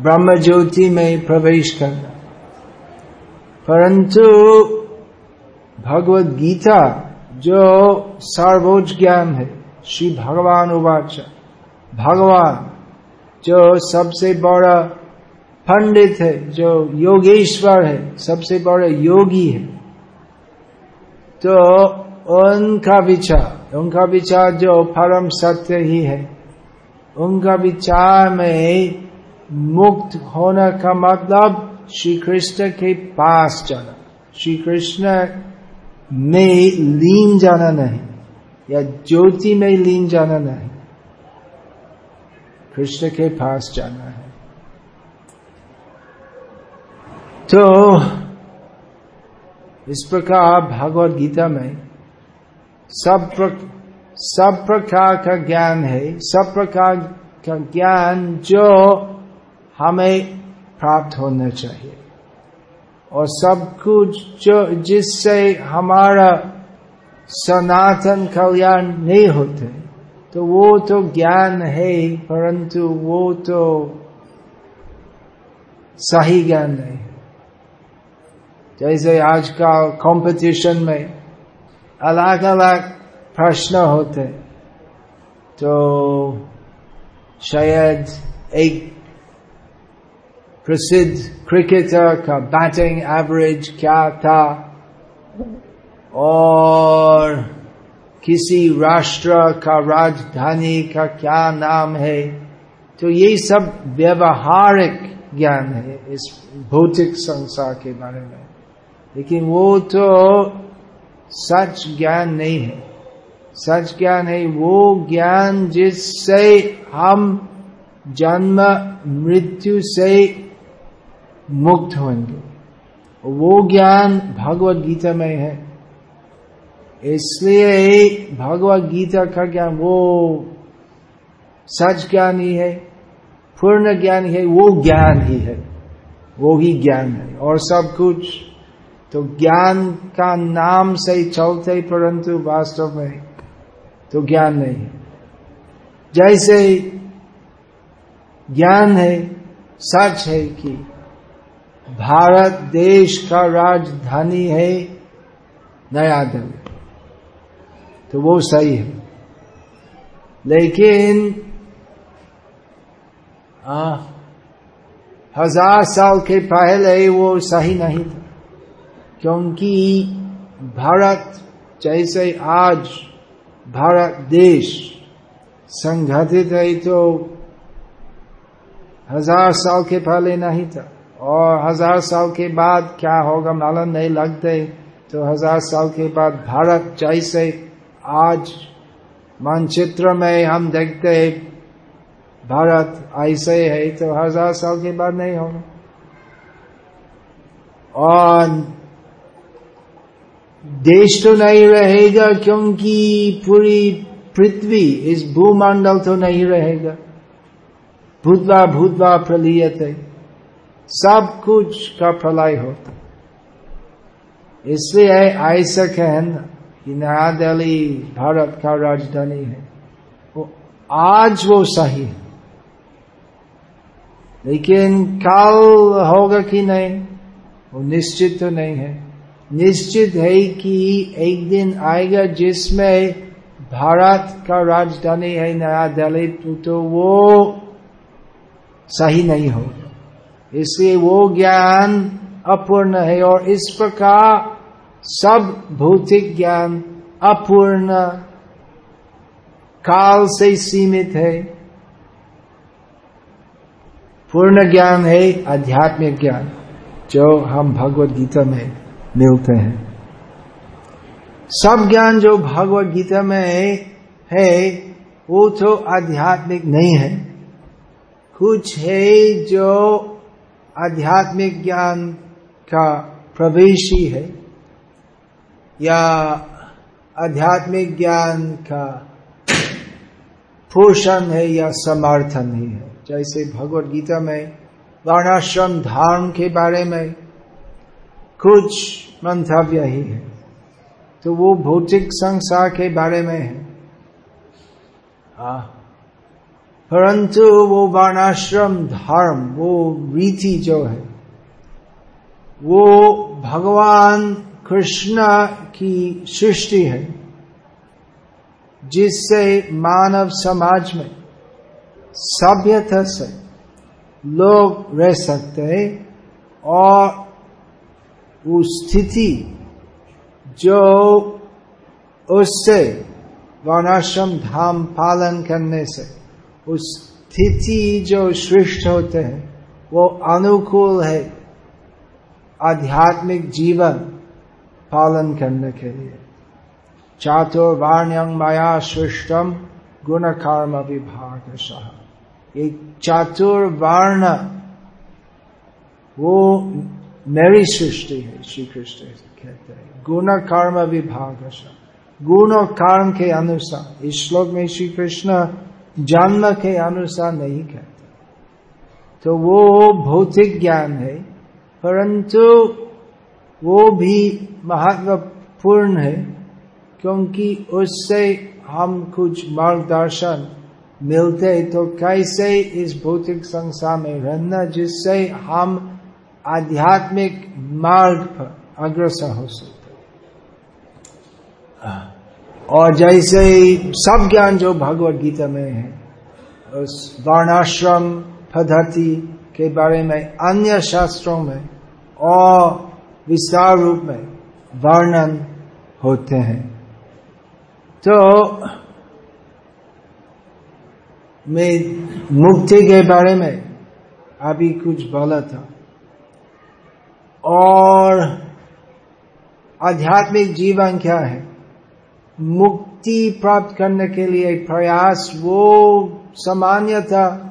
ब्रह्म ज्योति में प्रवेश करना। परंतु भगवत गीता जो सर्वोच्च ज्ञान है, श्री भगवान उवाच, भगवान जो सबसे बड़ा पंडित है, जो योगेश्वर है, सबसे बड़े योगी है। तो उनका विचार उनका विचार जो परम सत्य ही है, उनका विचार में मुक्त होने का मतलब श्री कृष्ण के पास जाना। श्री कृष्ण में लीन जाना नहीं, या ज्योति में लीन जाना नहीं, कृष्ण के पास जाना है। तो इस प्रकार भगवत गीता में सब प्र, सब प्रकार का ज्ञान है सब प्रकार का ज्ञान जो हमें प्राप्त होना चाहिए। और सब कुछ जो जिससे हमारा सनातन कल्याण नहीं होते तो वो तो ज्ञान है परंतु वो तो सही ज्ञान नहीं। है जैसे आज का कंपटीशन में अलग अलग प्रश्न होते तो शायद एक प्रसिद्ध क्रिकेटर का बैटिंग एवरेज क्या था? और किसी राष्ट्र का राजधानी का क्या नाम है? तो ये सब व्यवहारिक ज्ञान है इस भौतिक संसार के बारे में। लेकिन वो तो सच ज्ञान नहीं है। सच ज्ञान है, वो ज्ञान जिससे हम जन्म, मृत्यु से मुक्त होंगे। वो ज्ञान भगवत गीता में है। इसलिए भगवत गीता का ज्ञान, वो सच ज्ञान ही है, पूर्ण ज्ञान ही है, वो ज्ञान ही है। वो ही ज्ञान है और सब कुछ तो ज्ञान का नाम से चलते परंतु वास्तव में तो ज्ञान नहीं है। जैसे ज्ञान है सच है कि भारत देश का राजधानी है नया दिल्ली तो वो सही है। लेकिन आ, हज़ार साल के पहले वो सही नहीं था। क्योंकि भारत जैसे आज भारत देश संगठित है तो हज़ार साल के पहले नहीं था। और हज़ार साल के बाद क्या होगा मालूम नहीं लगते। तो हज़ार साल के बाद भारत जैसे आज मानचित्र में हम देखते भारत ऐसे है तो हज़ार साल के बाद नहीं होगा। और देश तो नहीं रहेगा क्योंकि पूरी पृथ्वी इस भूमंडल तो नहीं रहेगा। भूतवा भूतवा प्रलियत है। सब कुछ का प्रलय होता इसलिए ऐसा कहना कि नया दिल्ली भारत का राजधानी है। वो आज वो सही है। लेकिन कल होगा कि नहीं, वो निश्चित तो नहीं है। निश्चित है कि एक दिन आएगा जिसमें भारत का राजधानी है नया दिल्ली तो, तो वो सही नहीं होगा। इसलिए वो ज्ञान अपूर्ण है और इस प्रकार सब भौतिक ज्ञान अपूर्ण काल से सीमित है। पूर्ण ज्ञान है आध्यात्मिक ज्ञान जो हम भगवत गीता में मिलते हैं। सब ज्ञान जो भगवत गीता में है, वो तो आध्यात्मिक नहीं है। कुछ है जो आध्यात्मिक ज्ञान का प्रवेशी है, या आध्यात्मिक ज्ञान का पोषण है या समर्थन ही है। जैसे भगवत गीता में वर्णाश्रम धर्म के बारे में कुछ मंतव्य ही है। तो वो भौतिक संसार के बारे में है। हाँ। परंतु वो वर्णाश्रम धर्म वो रीति जो है वो भगवान कृष्ण की सृष्टि है जिससे मानव समाज में सभ्यता से लोग रह सकते हैं और वो स्थिति जो उससे वर्णाश्रम धाम पालन करने से उस स्थिति जो श्रेष्ठ होते हैं, वो अनुकूल है आध्यात्मिक जीवन पालन करने के लिए। चातुर्वाण्यं माया सृष्टम गुण कर्म विभाग ये चातुर वर्ण वो मेरी सृष्टि है श्री कृष्ण कहते हैं। गुण कर्म विभाग गुण और कर्म के अनुसार, इस श्लोक में श्री कृष्ण जन्म के अनुसार नहीं कहते। तो वो भौतिक ज्ञान है, परंतु वो भी महत्वपूर्ण है, क्योंकि उससे हम कुछ मार्गदर्शन मिलते तो कैसे इस भौतिक संसार में रहना, जिससे हम आध्यात्मिक मार्ग पर अग्रसर हो सकते और जैसे सब ज्ञान जो भगवत गीता में है, उस वर्णाश्रम पद्धति के बारे में, अन्य शास्त्रों में, और विस्तार रूप में वर्णन होते हैं। तो मैं मुक्ति के बारे में अभी कुछ बोला था। और आध्यात्मिक जीवन क्या है? मुक्ति प्राप्त करने के लिए प्रयास, वो सामान्यता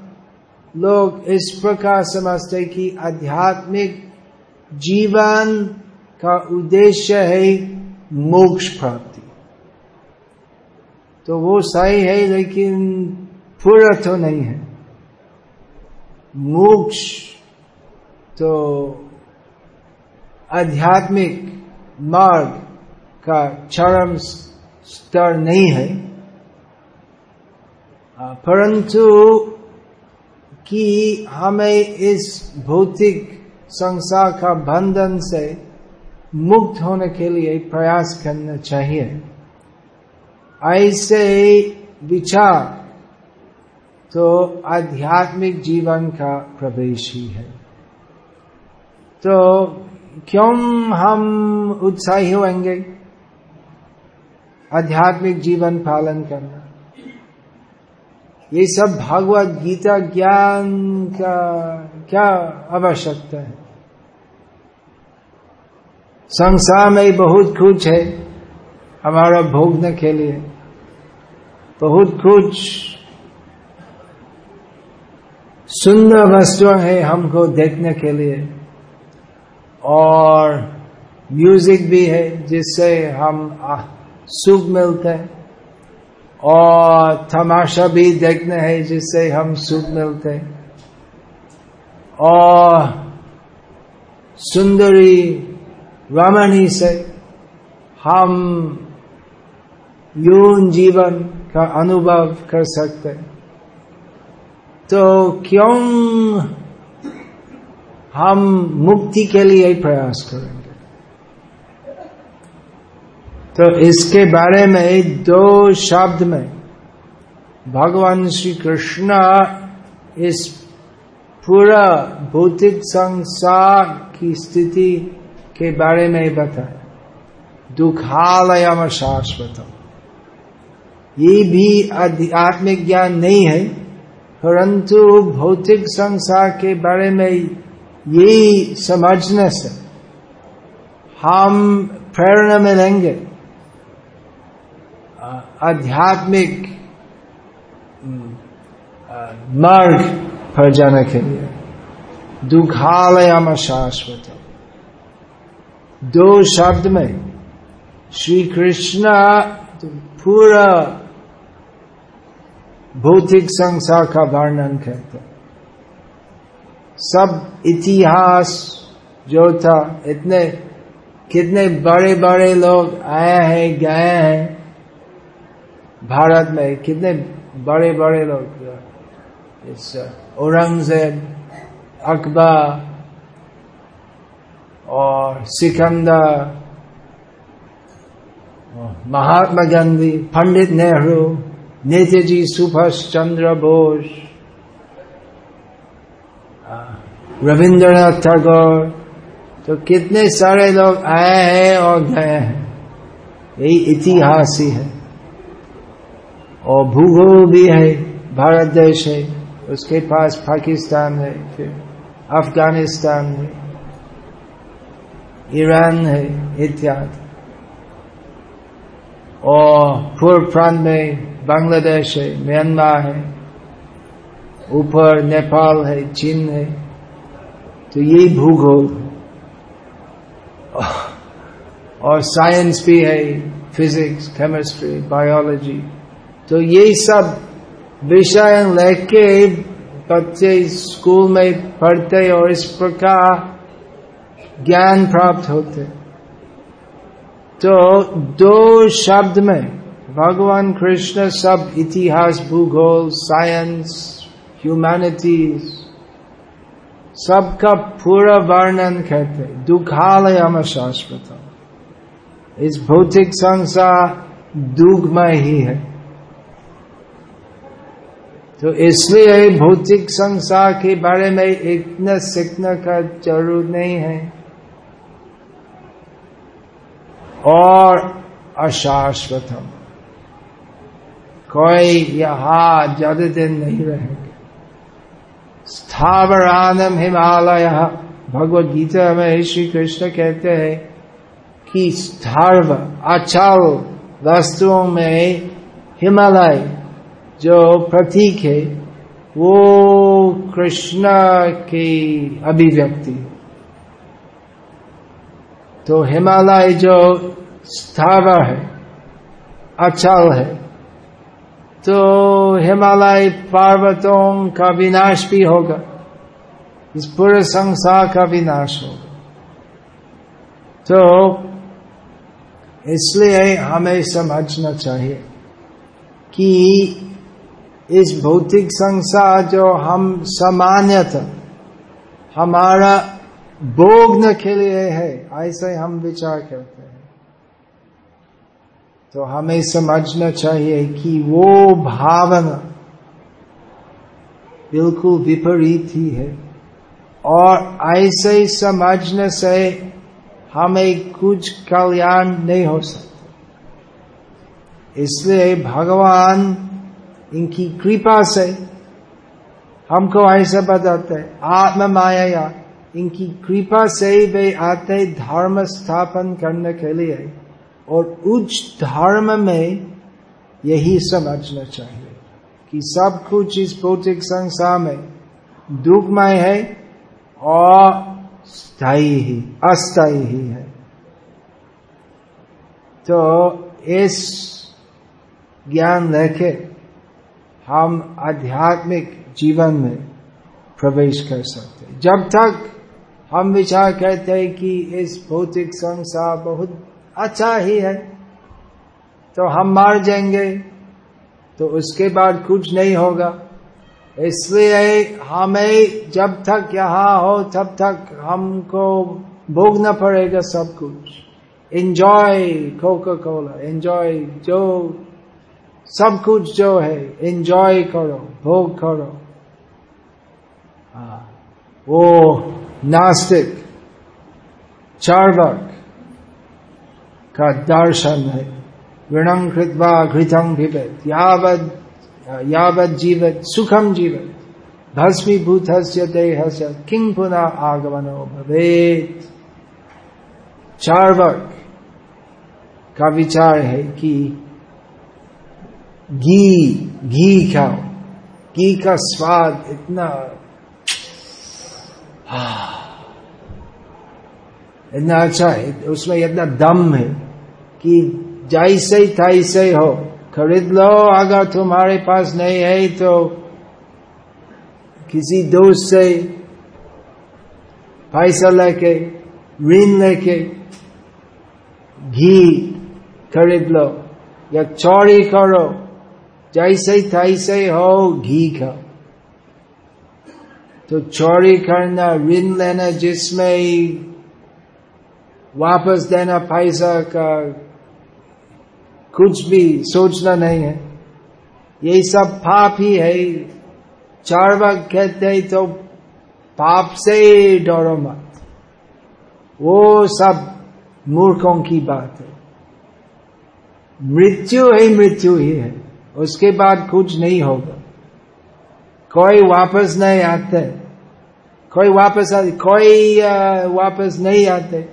लोग इस प्रकार समझते कि आध्यात्मिक जीवन का उद्देश्य है मोक्ष प्राप्ति। तो वो सही है, लेकिन पूरा तो नहीं है। मोक्ष तो आध्यात्मिक मार्ग का चरम स्तर नहीं है। परंतु कि हमें इस भौतिक संसार का बंधन से मुक्त होने के लिए प्रयास करना चाहिए। ऐसे विचार तो आध्यात्मिक जीवन का प्रवेश ही है। तो क्यों हम उत्साही होंगे आध्यात्मिक जीवन पालन करना। ये सब भागवत गीता ज्ञान का क्या आवश्यकता है? संसार में बहुत कुछ है, हमारा भोगने के लिए। बहुत कुछ सुंदर वस्तु है हमको देखने के लिए। और म्यूज़िक भी है जिससे हम सुख मिलते हैं। और तमाशा भी देखने हैं जिससे हम सुख मिलते हैं। और सुंदरी रमणी से हम यून जीवन का अनुभव कर सकते हैं। तो क्यों हम मुक्ति के लिए प्रयास करेंगे। तो इसके बारे में दो शब्द में भगवान श्री कृष्ण इस पूरा भौतिक संसार की स्थिति के बारे में बताया दुखालयम शाश्वतम। ये भी आध्यात्मिक ज्ञान नहीं है, परंतु भौतिक संसार के बारे में ये समझने से हम प्रेरणा मिलेंगे। आध्यात्मिक मार्ग पर जाने के लिए। दुखालयम शाश्वत दो शब्द में श्री कृष्ण पूरा भौतिक संसार का वर्णन करते सब इतिहास जो था, इतने, कितने बड़े बड़े लोग आए हैं, गए हैं भारत में, कितने बड़े बड़े लोग इस औरंगज़ेब, अकबर और सिकंदर, महात्मा गांधी, पंडित नेहरू, नेताजी सुभाष चंद्र बोस रविंद्रनाथ टैगोर तो कितने सारे लोग आए हैं और गए हैं। यही इतिहास ही है। और भूगोल भी है, भारत देश है, उसके पास पाकिस्तान है, फिर अफ़गानिस्तान है, ईरान है, इत्यादि। और पूर्व प्रांत में बांग्लादेश है, म्यांमार है, ऊपर नेपाल है, चीन है तो यही भूगोल। और साइंस भी है फिजिक्स केमिस्ट्री बायोलॉजी तो ये सब विषय लेके बच्चे स्कूल में पढ़ते और इस प्रकार ज्ञान प्राप्त होते। तो दो शब्द में भगवान कृष्ण सब इतिहास, भूगोल साइंस ह्यूमैनिटीज सबका पूरा वर्णन करते दुखालय हम शाश्वत इस भौतिक संसार दुखमय ही है। तो इसलिए भौतिक संसार के बारे में इतना सीखने का ज़रूर नहीं है। और अशाश्वतम। कोई यहाँ ज़्यादा दिन नहीं रहेंगे स्थावरानम हिमालय। भगवत गीता में श्री कृष्ण कहते हैं कि स्थार्व अचल वस्तुओं में हिमालय जो प्रतीक है, वो कृष्ण की अभिव्यक्ति। तो हिमालय जो स्थावर है अचल है तो हिमालय पार्वतों का विनाश भी होगा। इस पूरे संसार का विनाश होगा। तो इसलिए हमें समझना चाहिए कि इस भौतिक संसार जो हम सामान्यतः हमारा भोगने के लिए है, ऐसे हम विचार करते हैं। तो हमें समझना चाहिए कि वो भावना बिल्कुल विपरीत ही है। और ऐसे ही समझने से हमें कुछ कल्याण नहीं हो सकता। इसलिए भगवान इनकी कृपा से हमको ऐसा बताते आत्म माया इनकी कृपा से वे आते धर्म स्थापन करने के लिए। और उच्च धर्म में यही समझना चाहिए कि सब कुछ इस भौतिक संसार में दुखमय है और स्थायी ही, अस्थायी ही है। तो इस ज्ञान लेके हम आध्यात्मिक जीवन में प्रवेश कर सकते जब तक हम विचार करते हैं कि इस भौतिक संसार बहुत अच्छा ही है। तो हम मार जाएँगे तो उसके बाद कुछ नहीं होगा। इसलिए हमें जब तक यहाँ हो, तब तक हमको भोगना पड़ेगा सब कुछ। एंजॉय कोका कोला एंजॉय जो, सब कुछ जो है एंजॉय करो, भोग करो। हाँ वो नास्तिक चारवक का दर्शन है। ऋणं कृत्वा घृतं पिबेत्। यावत् यावत् जीवत सुखम जीवत। भस्मीभूत से किंग पुनः आगमनो भवेत। चार वर्ग का विचार है कि घी घी खाओ। घी का स्वाद इतना इतना अच्छा है, उसमें इतना दम है कि जैसे तैसे हो, खरीद लो, अगर तुम्हारे पास नहीं है तो किसी दोस्त से पैसा लेके, ऋण लेके घी खरीद लो, या चौड़ी करो, जैसे तैसे हो, घी खाओ। तो चोरी करना, ऋण लेना जिसमें वापस देना पैसा का कुछ भी सोचना नहीं है। ये सब पाप ही है। चार बार कहते हैं तो पाप से डरो मत। वो सब मूर्खों की बात है। मृत्यु ही मृत्यु ही है। उसके बाद कुछ नहीं होगा। कोई वापस नहीं आते। कोई वापस आते कोई वापस नहीं आते।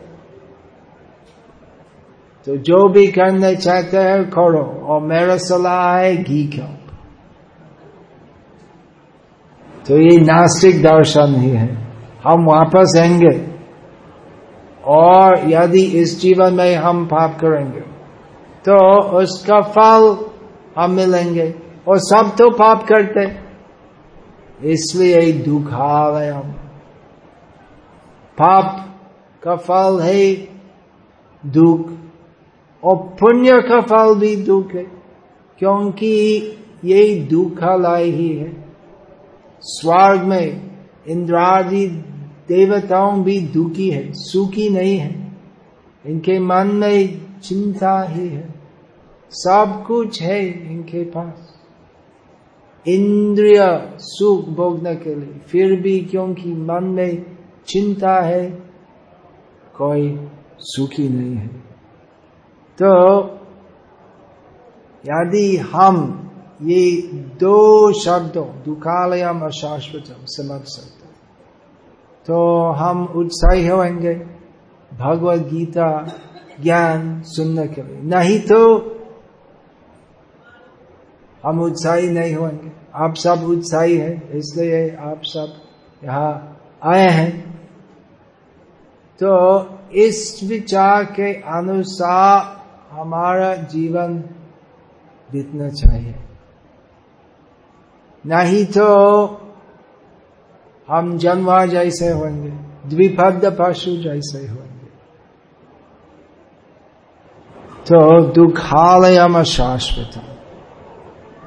तो जो भी करना चाहते हैं, करो। और मेरा सलाह है, घी खाओ। तो ये नास्तिक दर्शन ही है। हम वापस आएँगे। और यदि इस जीवन में हम पाप करेंगे तो उसका फल हम मिलेंगे। और सब तो पाप करते इसलिए दुखालय हम। पाप का फल है दुख। और पुण्य का फल भी दुख है क्योंकि ये दुखालय ही है। स्वर्ग में इंद्रादि देवताओं भी दुखी है, सुखी नहीं है। इनके मन में चिंता ही है। सब कुछ है इनके पास। इंद्रिय सुख भोगने के लिए, फिर भी क्योंकि मन में चिंता है, कोई सुखी नहीं है। तो यदि हम ये दो शब्दों, दुखालयम और शाश्वतम समझ सकते तो हम उत्साही होंगे भगवत गीता ज्ञान सुनने के लिए। नहीं तो हम उत्साही नहीं होंगे आप सब उत्साही है, इसलिए आप सब यहाँ आए हैं। तो इस विचार के अनुसार हमारा जीवन बीतना चाहिए। नहीं तो हम जनवा जैसे होंगे, द्विपद पशु जैसे होंगे। तो दुखालयम शाश्वत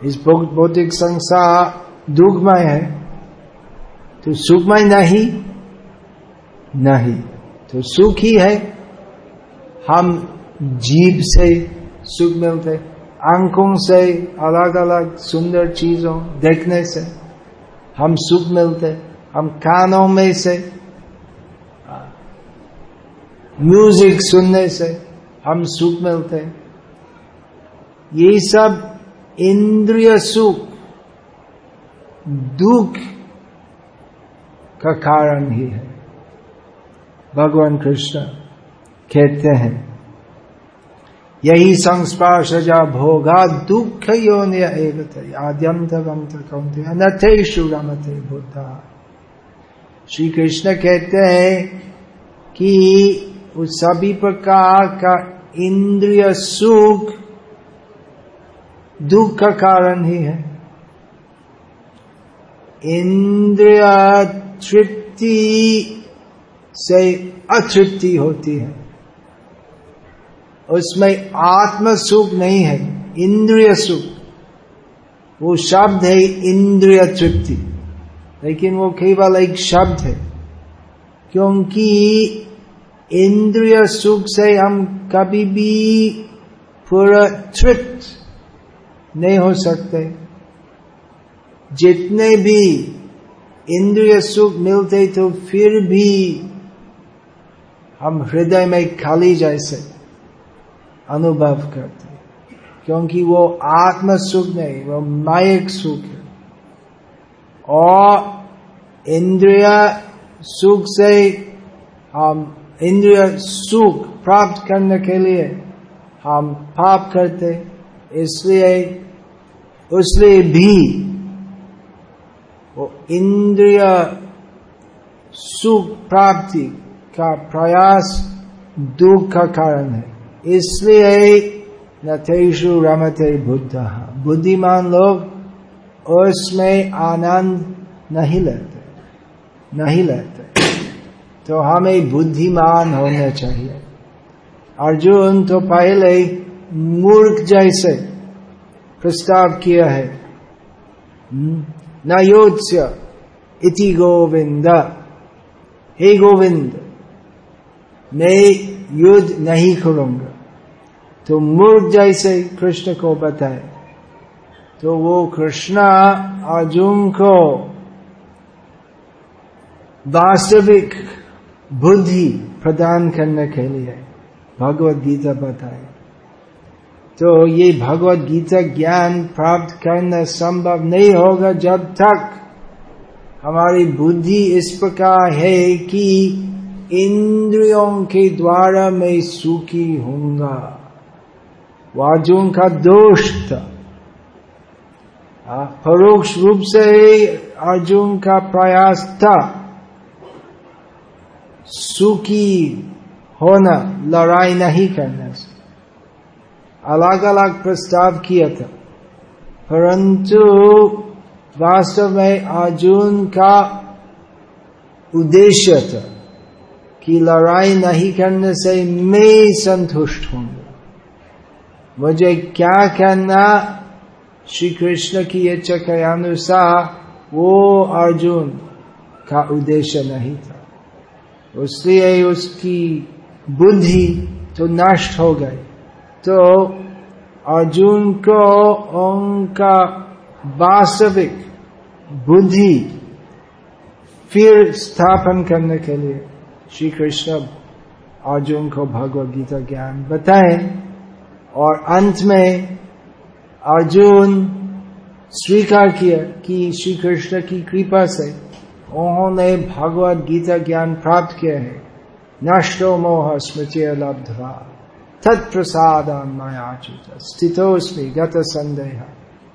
इस भौतिक संसार दुखमय है। तो सुखमय नहीं नहीं। तो सुख ही है। हम जीव से सुख मिलते, आँखों से अलग अलग सुंदर चीज़ों देखने से हम सुख मिलते, हम कानों में से म्यूज़िक सुनने से हम सुख मिलते। ये सब इंद्रिय सुख, दुख का कारण ही है। भगवान कृष्ण कहते हैं यही संस्पर्श संस्पर्शजा भोगा दुख योन्य आद्यंत अनथेशु रमते बुद्धा श्री कृष्ण कहते हैं कि उस सभी प्रकार का इंद्रिय सुख दुख का कारण ही है। इंद्रिय तृप्ति से अतृप्ति होती है। उसमें आत्म सुख नहीं है इंद्रिय सुख वो शब्द है इंद्रिय तृप्ति लेकिन वो केवल एक शब्द है, क्योंकि इंद्रिय सुख से हम कभी भी पूरा तृप्त नहीं हो सकते। जितने भी इंद्रिय सुख मिलते तो फिर भी हम हृदय में खाली जैसे अनुभव करते क्योंकि वो आत्म सुख नहीं, वो मायिक सुख है। और इंद्रिय सुख से हम इंद्रिय सुख प्राप्त करने के लिए हम पाप करते इसलिए, उसलिए भी वो इंद्रिय सुख प्राप्ति का प्रयास दुख का कारण है। इसलिए नथेशु रमते बुद्ध बुद्धिमान लोग उसमें आनंद नहीं लेते नहीं लेते तो हमें बुद्धिमान होना चाहिए अर्जुन तो पहले मूर्ख जैसे प्रस्ताव किया है न इति गोविंद हे गोविंद मैं युद्ध नहीं करूँगा तो मूर्ख जैसे कृष्ण को बताए तो वो कृष्णा अर्जुन को वास्तविक बुद्धि प्रदान करने के लिए भगवत गीता बताए। तो ये भगवत गीता ज्ञान प्राप्त करना संभव नहीं होगा जब तक हमारी बुद्धि इस प्रकार है कि इंद्रियों के द्वारा मैं सुखी होऊँगा। अर्जुन का दोष था परोक्ष रूप से ही अर्जुन का प्रयास था सुखी होना, लड़ाई नहीं करने। अलग अलग प्रस्ताव किया था। परंतु वास्तव में अर्जुन का उद्देश्य था कि लड़ाई नहीं करने से मैं संतुष्ट होंगे मुझे क्या करना श्री कृष्ण की इच्छा के अनुसार वो अर्जुन का उद्देश्य नहीं था। इसलिए उसकी बुद्धि तो नष्ट हो गई। तो अर्जुन को उनका वास्तविक बुद्धि फिर स्थापन करने के लिए श्री कृष्ण अर्जुन को भगवत गीता ज्ञान बताए। और अंत में अर्जुन स्वीकार किया कि श्री कृष्ण की कृपा से उन्होंने भगवत गीता ज्ञान प्राप्त किया है। नष्टो मोह स्मृति लब्धवा। तत्प्रसाद मयाच्युत स्थितोस्मी गत संदेह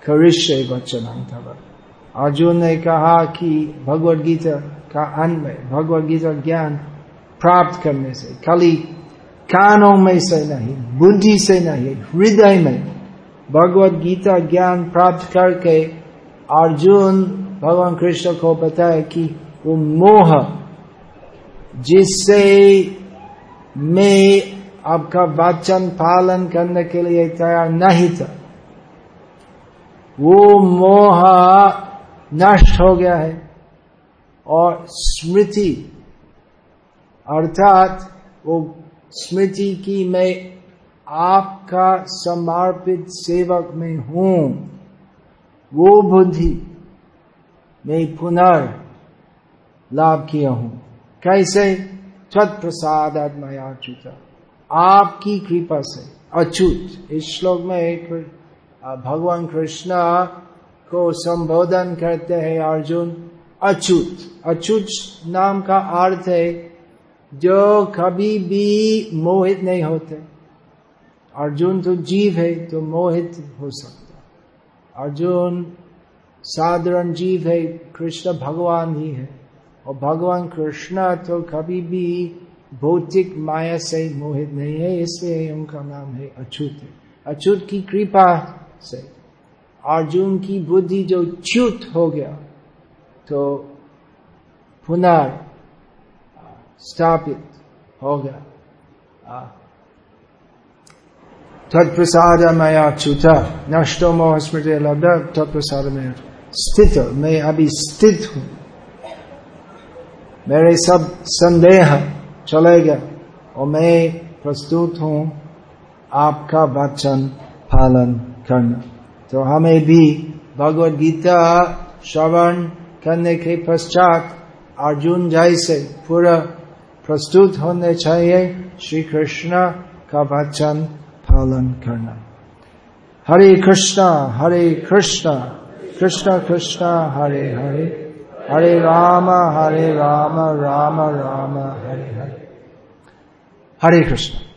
करिष्य वचन तब अर्जुन ने कहा कि भगवत गीता का अन्वय, भगवत गीता ज्ञान प्राप्त करने से खाली कानों में से नहीं, बुद्धि से नहीं, हृदय में। भगवत गीता ज्ञान प्राप्त करके अर्जुन भगवान कृष्ण को बताया कि वो मोह, जिससे मैं आपका वचन पालन करने के लिए तैयार नहीं था, वो मोह नष्ट हो गया है और स्मृति, अर्थात वो स्मृति की मैं आपका समर्पित सेवक में हूँ। वो बुद्धि मैं पुनर् लाभ किया हूँ। कैसे? छत प्रसाद तत्प्रसाद मयाच्युता आपकी कृपा से। अच्युत, इस श्लोक में भगवान कृष्ण को संबोधन करते हैं अर्जुन। अच्युत अच्युत नाम का अर्थ है जो कभी भी मोहित नहीं होते। अर्जुन तो जीव है तो मोहित हो सकता अर्जुन साधारण जीव है, कृष्ण भगवान ही है। और भगवान कृष्ण तो कभी भी भौतिक माया से मोहित नहीं है, इसलिए उनका नाम है अछूत है। अछूत की कृपा से। अर्जुन की बुद्धि जो च्युत हो गया तो पुनः स्थापित हो गया तत्प्रसाद मया च्युता नष्टो मोह स्मृति लब्ध तत्प्रसाद में स्थित मैं अभी स्थित हूँ मेरे सब संदेह चलेगा और मैं प्रस्तुत हूँ आपका वचन पालन करना तो हमें भी भगवत गीता श्रवण करने के पश्चात अर्जुन जैसे पूरा प्रस्तुत होने चाहिए श्री कृष्ण का वचन पालन करना। हरे कृष्णा हरे कृष्णा, कृष्ण कृष्ण, हरे हरे हरे राम हरे राम राम राम, हरे हरे। हरे कृष्ण।